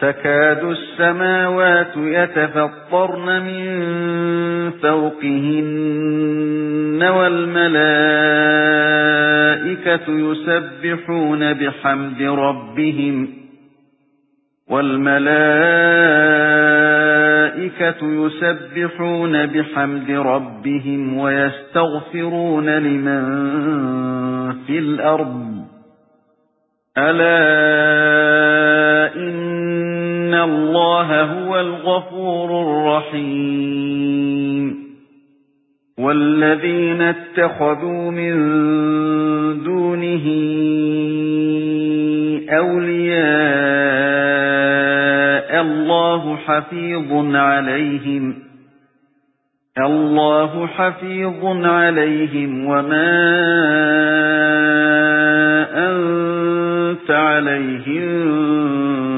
تَكَادُ السَّمَاوَاتُ يَتَفَطَّرْنَ مِن فَوْقِهِنَّ وَالْمَلَائِكَةُ يُسَبِّحُونَ بِحَمْدِ رَبِّهِمْ وَالْمَلَائِكَةُ يُسَبِّحُونَ بِحَمْدِ رَبِّهِمْ وَيَسْتَغْفِرُونَ لِمَن فِي الْأَرْضِ. أَلَا إِنَّ اللَّهَ هُوَ الْغَفُورُ الرَّحِيمُ وَالَّذِينَ اتَّخَذُوا مِن دُونِهِ أَوْلِيَاءَ اللَّهُ حَفِيظٌ عَلَيْهِمْ اللَّهُ حَفِيظٌ عَلَيْهِمْ وَمَا أَنْتَ عَلَيْهِمْ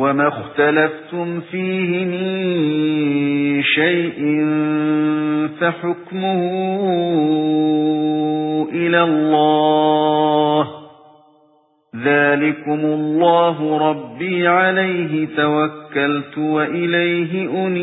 وَمَا اخْتَلَفْتُمْ فِيهِ مِنْ شَيْءٍ فَحُكْمُهُ إِلَى اللَّهِ. ذَلِكُمُ اللَّهُ رَبِّي عَلَيْهِ تَوَكَّلْتُ وَإِلَيْهِ أُنِيبُ.